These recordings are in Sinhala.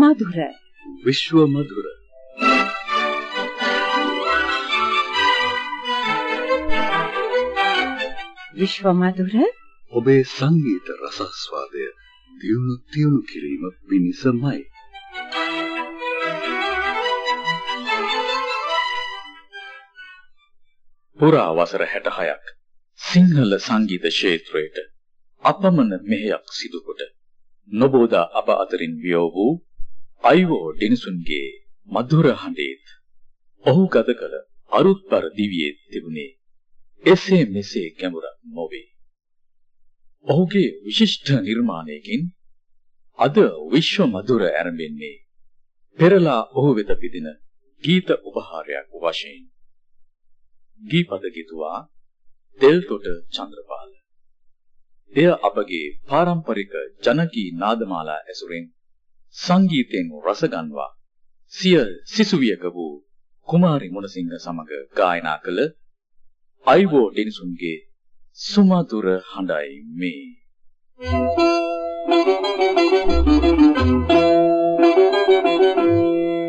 මధుර විශ්ව මధుර විශ්ව මధుර ඔබේ සංගීත රසස්වාදය දියුණු තියුණු කිරීම පිණිසමයි. පුරා වසර 66ක් සිංහල සංගීත ක්ෂේත්‍රයට අපමණ මෙහෙයක් සිදු කොට නොබෝදා අප අතරින් වියෝ වූ අයිවෝ ඩිනිසුන්ගේ මధుර හඬේත් ඔහු ගත කළ අරුත්පර දිවියේ තිබුණේ එසේ මෙසේ ගැඹුරක් නොවේ. ඔහුගේ විශිෂ්ට නිර්මාණයකින් අද විශ්ව මధుර ආරම්භෙන්නේ පෙරලා ඔහු වෙත පිදින ගීත උපහාරයක් වශයෙන්. ගීපද ගීතුවා තෙල්තොට චන්ද්‍රපාල. එය අපගේ පාරම්පරික ජනකී නාදමාලා ඇසුරෙන් සංගීතයෙන් රසගන්වා සිය සිසුවියක වූ කුමාරි මුණසිංහ සමග ගායනා කළ අයිවෝ ඩිනිසුන්ගේ සුමధుර හඬයි මේ. Thank you.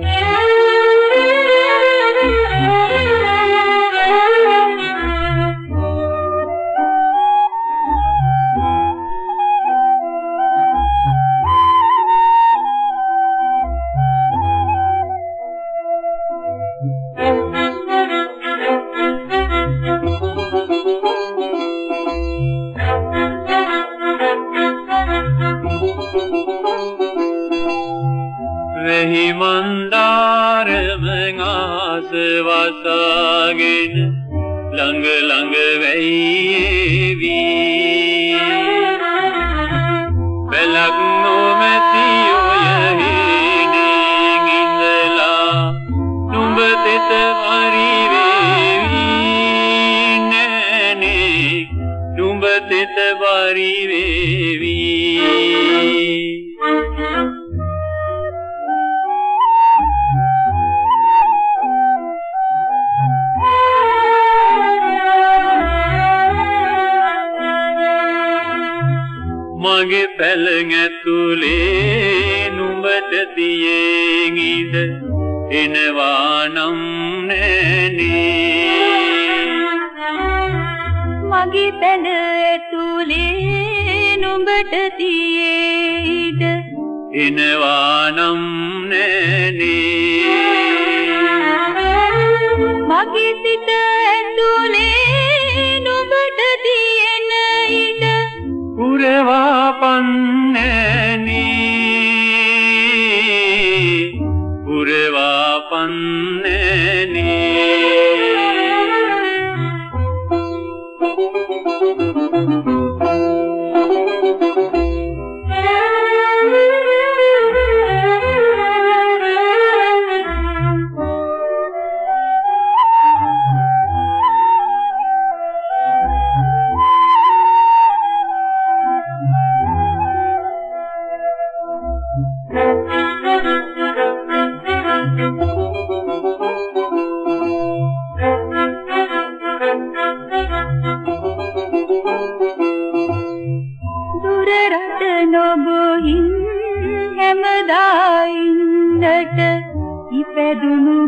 තෙත පරි වේවි මගේ පැලඟ ඇතුලේ නුඹට තියෙන් ඉඳ එනවා නම් නෑනේ. පැල ඇතුලේ නුඹට තියේ ඉඳ එනවා නම් නෑනේ මගේ සිත ඇතුලේ නුඹට තියෙන ඉඳ පුරවා පන්නේනි පුරවා පන්නේනි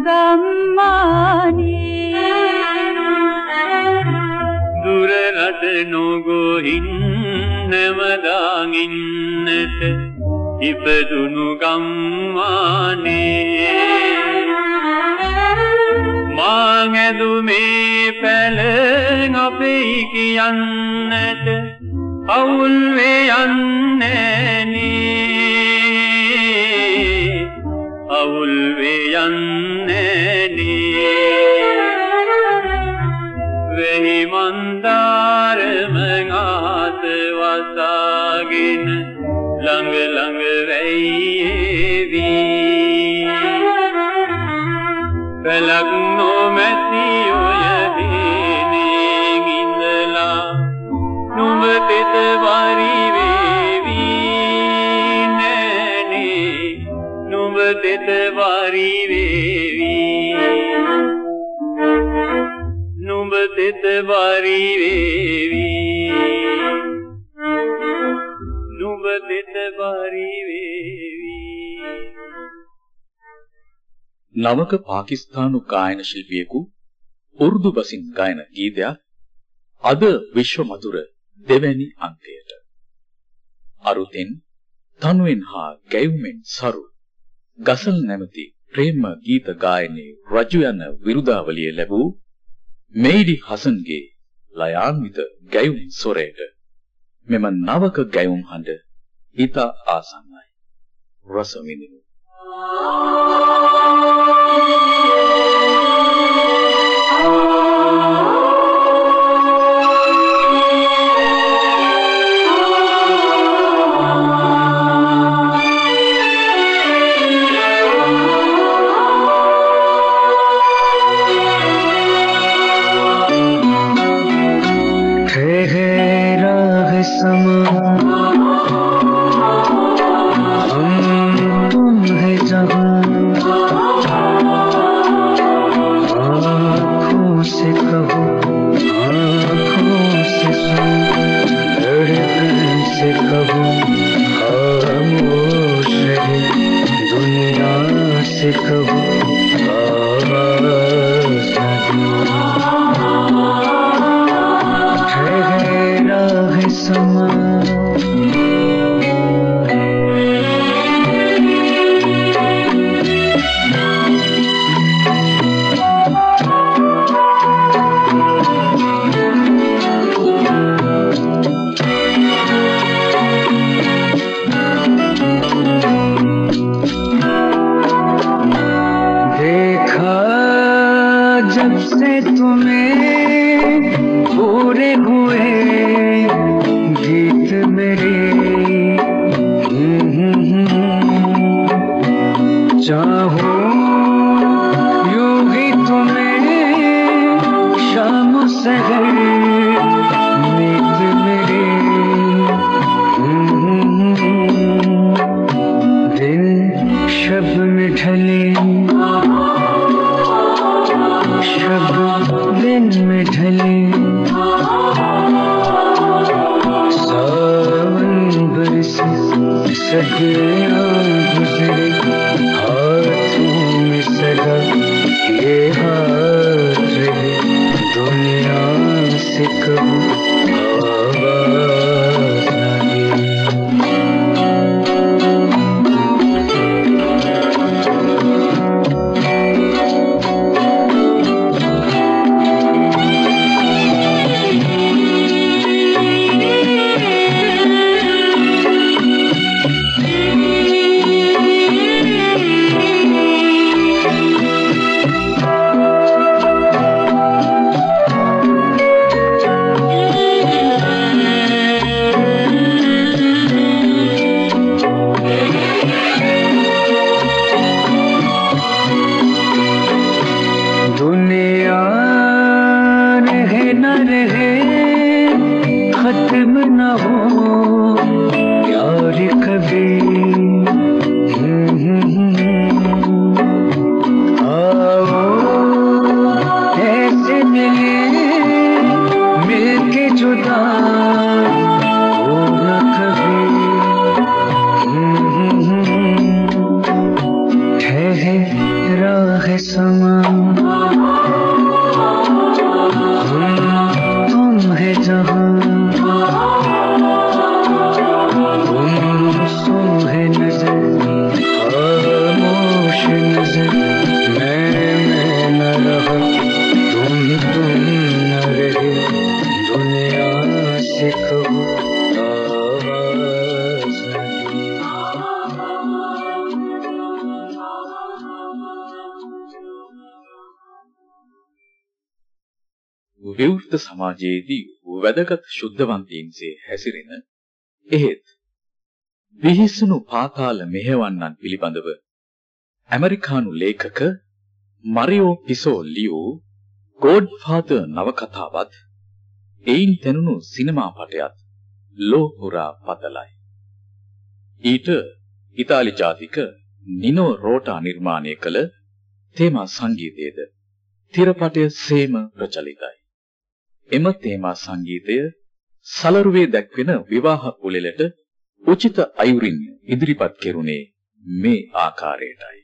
ගම්මානේ දුර රට නොගොහින් නැවදාන් ඉන්නට ඉපදුණු ගම්මානේ. මාං ඇදුමේ පැල අපේ කියන්නට අවුල් වේ යන්නේ. නවක පාකිස්තානු ගායන ශිල්පියෙකු උර්දු බසින් ගායන ගීතයක් අද විශ්ව මధుර දෙවැනි අංකයට අරුතෙන් තනුවෙන් හා ගැයුමෙන් සරු ගසල් නැමැති ප්‍රේම ගීත ගායනයේ රජු යන විරුදාවලිය ලැබූ මෙයිඩි හසන්ගේ ලයාන්විත ගැයුම් සොරයට මෙම නවක ගැයුම් හඬ ඊට ආසන්නයි. රස විඳිනු. Música से कहो symphony. සමාජයේදී වැදගත් ශුද්ධවන්තයින්සේ හැසිරෙන එහෙත් විහිසුණු පාතාල මෙහෙවන්නන් පිළිබඳව ඇමරිකානු ලේඛක මරියෝ පිසෝ ලියූ ගෝඩ්ෆාදර් නවකතාවත් එයින් තැනුණු සිනමා පටයත් ලෝ පුරා පතලයි. ඊට ඉතාලි ජාතික නිනෝ රෝටා නිර්මාණය කළ තේමා සංගීතයේද තිරපටය සේම ප්‍රචලිතයි. එම තේමා සංගීතය සලරුවේ දැක්වෙන විවාහ කුලෙලට උචිත අයුරින් ඉදිරිපත් කෙරුණේ මේ ආකාරයටයි.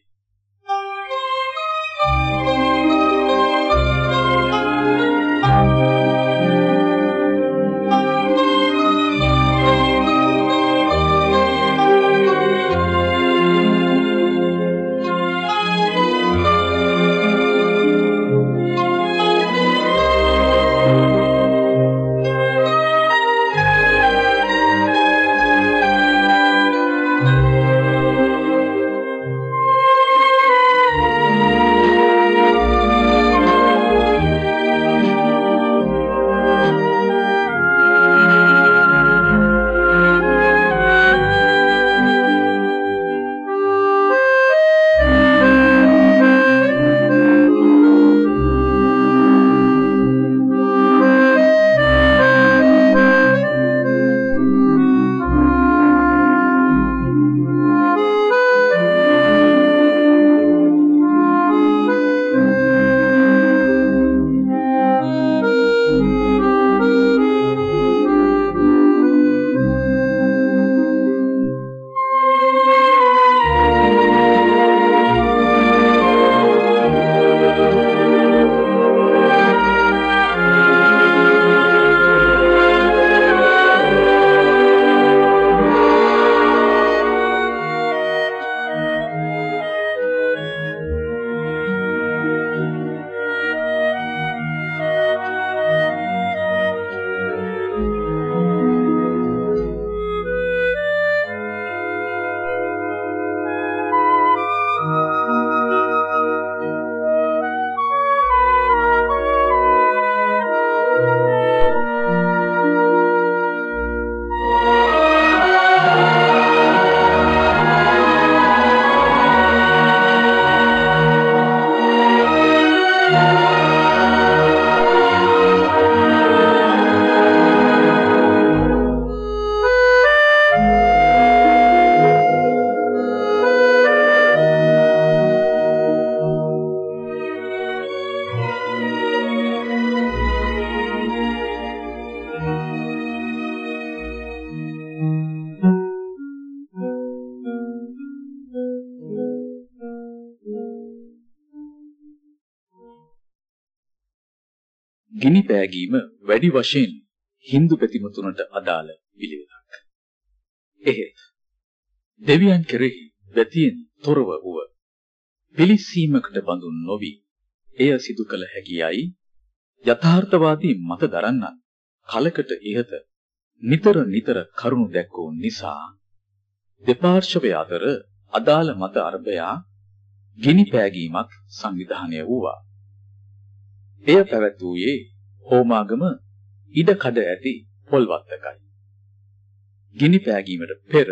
ගිනි පෑගීම වැඩි වශයෙන් Hindu පැතිමතුනට අදාළ පිළිවෙලක්. එහෙත් දෙවියන් කෙරෙහි වැතියෙන් තොරව වූ පිලිස්සීමකට බඳුන් නොවි එය සිදු කළ හැකියයි යථාර්ථවාදී මත දරන්නන් කලකට ඉහත නිතර නිතර කරුණු දැක්වූ නිසා දෙපාර්ශවය අතර අදාළ මත අරබයා ගිනි පෑගීමක් සංවිධානය වූවා. එය පැවැත්වුවේ හෝමාගම ඉඩ කඩ ඇති පොල්වත්තකයි. ගිනි පෑගීමට පෙර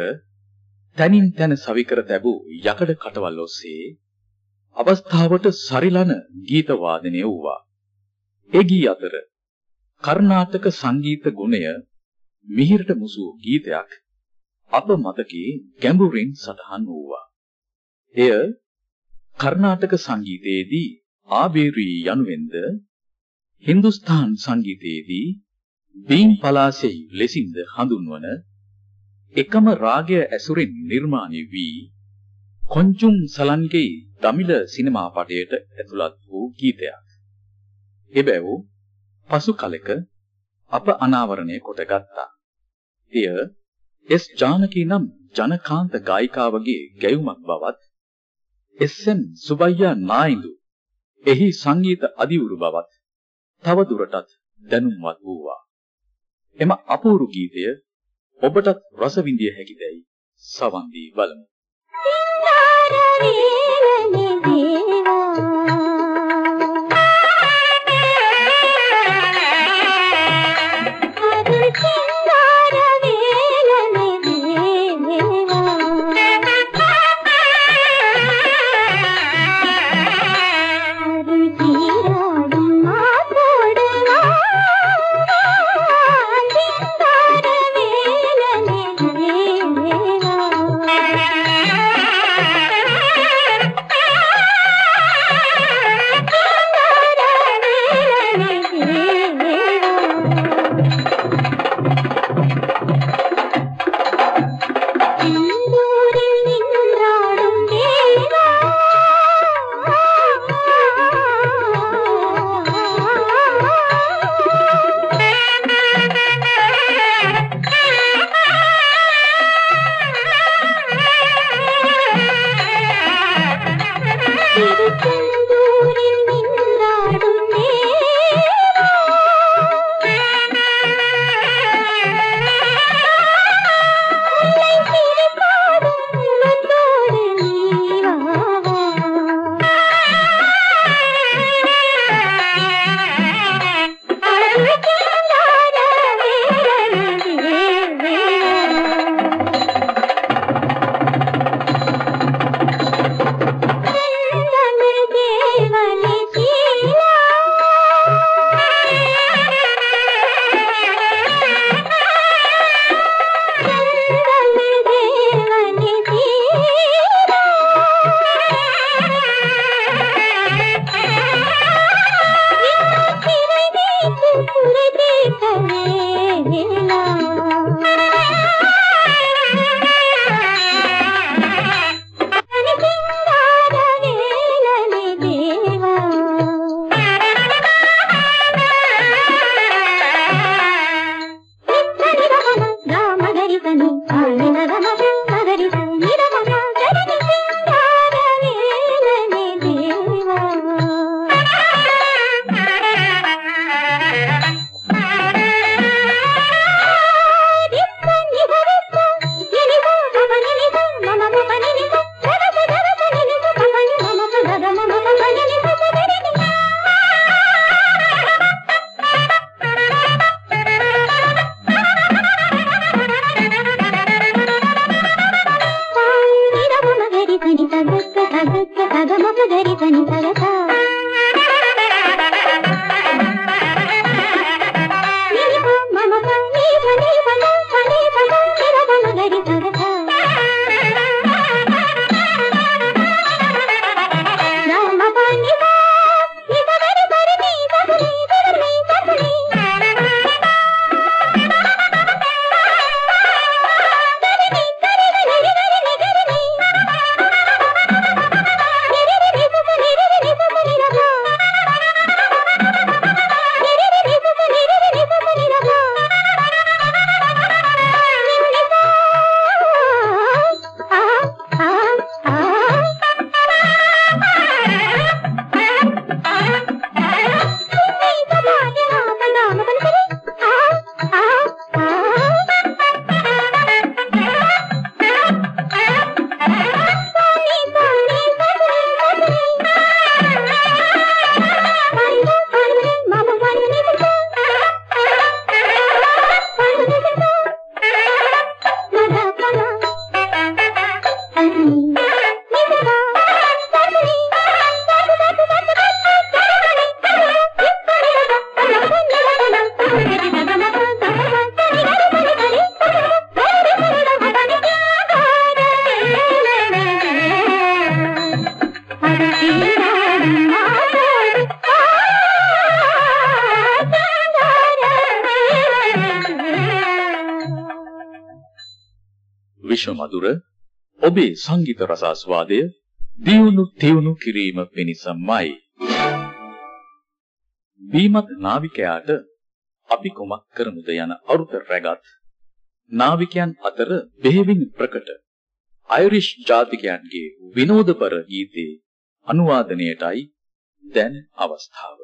තනින් තන සවිකර තැබූ යකඩ කටවල් ඔස්සේ අවස්ථාවට සරිලන ගීත වාදනය වූවා. ඒ ගී අතර කර්ණාටක සංගීත ගුණය මිහිරට මුසු ගීතයක් අප මතකයේ ගැඹුරින් සටහන් වූවා. එය කර්ණාටක සංගීතයේදී ආබේරී යනුවෙන්ද හින්දුස්තාන් සංගීතයේදී බීන් පලාසෙහි ලෙසින්ද හඳුන්වන එකම රාගය ඇසුරින් නිර්මාණය වී කොංචුම් සලන්ගේ දමිළ සිනමා පටයට ඇතුළත් වූ ගීතයක්. එබැව් පසු කලෙක අප අනාවරණය කොට ගත්තා. එය එස් ජානකී නම් ජනකාන්ත ගායිකාවගේ ගැයුමක් බවත් එස්.එම්. සුබයියා නායිඳු එහි සංගීත අදිවුරු බවත් තව දුරටත් දැනුම්වත් වූවා. එම අපූරු ගීතය ඔබටත් රස විඳිය හැකිදැයි සවන් දී බලමු. Música විශ්වමధుර ඔබේ සංගීත රසාස්වාදය දියුණු තියුණු කිරීම පිණිසමයි. බීමත් නාවිකයාට අපි කොමක් කරමුද යන අරුත රැගත් නාවිකයන් අතර බෙහෙවින් ප්‍රකට අයිරිෂ් ජාතිකයන්ගේ විනෝදපර ගීතේ අනුවාදනයටයි දැන් අවස්ථාව.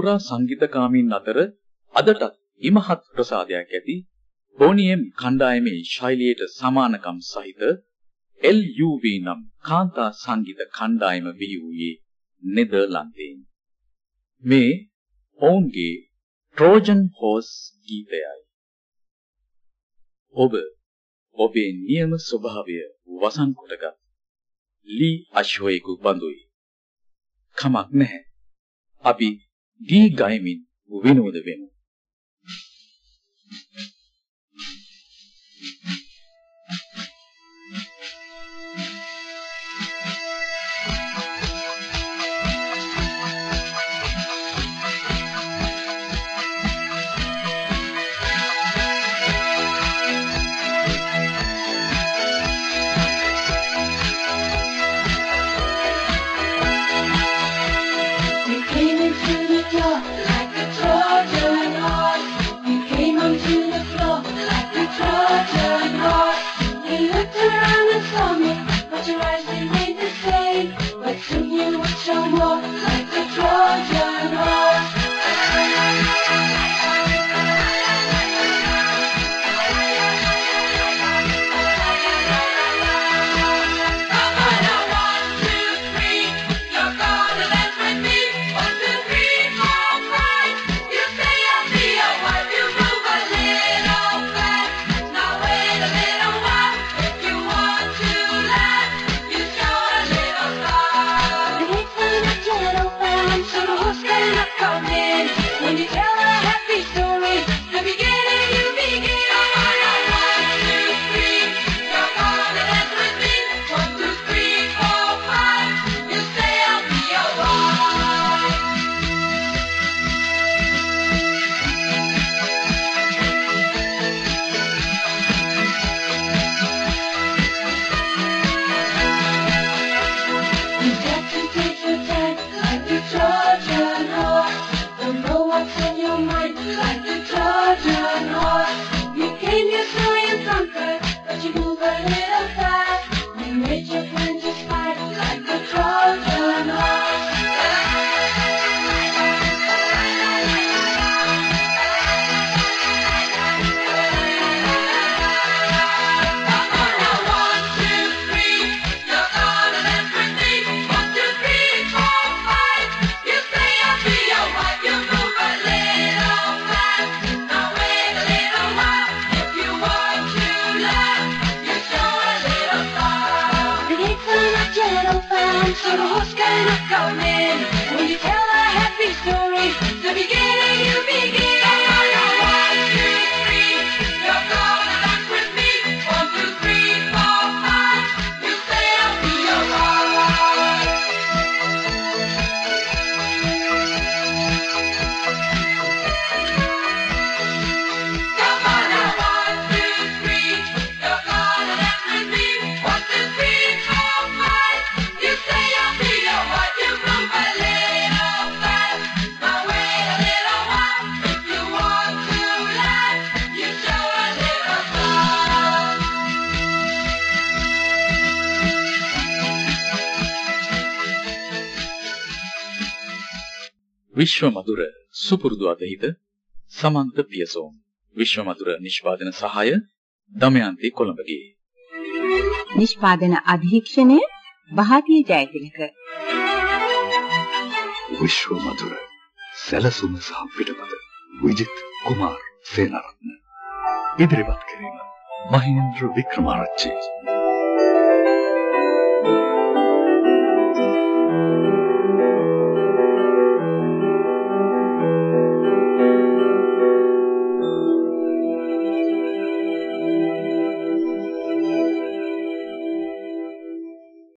ලෝපුරා සංගීතකාමීන් අතර අදටත් ඉමහත් ප්‍රසාදයක් ඇති බොනියම් කණ්ඩායමේ ශෛලියට සමානකම් සහිත LUV නම් කාන්තා සංගීත කණ්ඩායම බිහි වූයේ නෙදර්ලන්තයෙන්. මේ ඔවුන්ගේ ට්‍රෝජන් හෝස් ගීතයයි. ඔබ ඔබේ නියම ස්වභාවය වසන් කොටගත් ලී අශ්වයෙකු බඳුයි. කමක් නැහැ. අපි ගී ගයමින් විනෝද වෙමු. So who's gonna come in? When you tell a happy story, the beginning you begin. විශ්ව මధుර සුපුරුදු අධහිත සමන්ත පියසෝම්. විශ්ව මధుර නිෂ්පාදන සහාය දමයන්ති කොළඹගේ. නිෂ්පාදන අධීක්ෂණය භාතිය ජයතිලක. විශ්ව මధుර සැලසුම සහ පිටපත විජිත් කුමාර් සේනරත්න. ඉදිරිපත් කිරීම මහේන්ද්‍ර වික්‍රමාරච්චි.